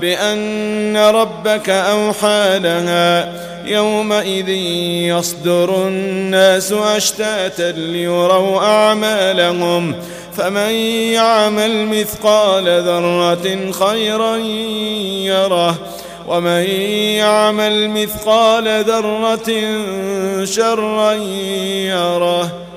بأن ربك أوحى لها يومئذ يصدر الناس أشتاتا ليروا أعمالهم فمن يعمل مثقال ذرة خيرا يره ومن يعمل مثقال ذرة شرا يره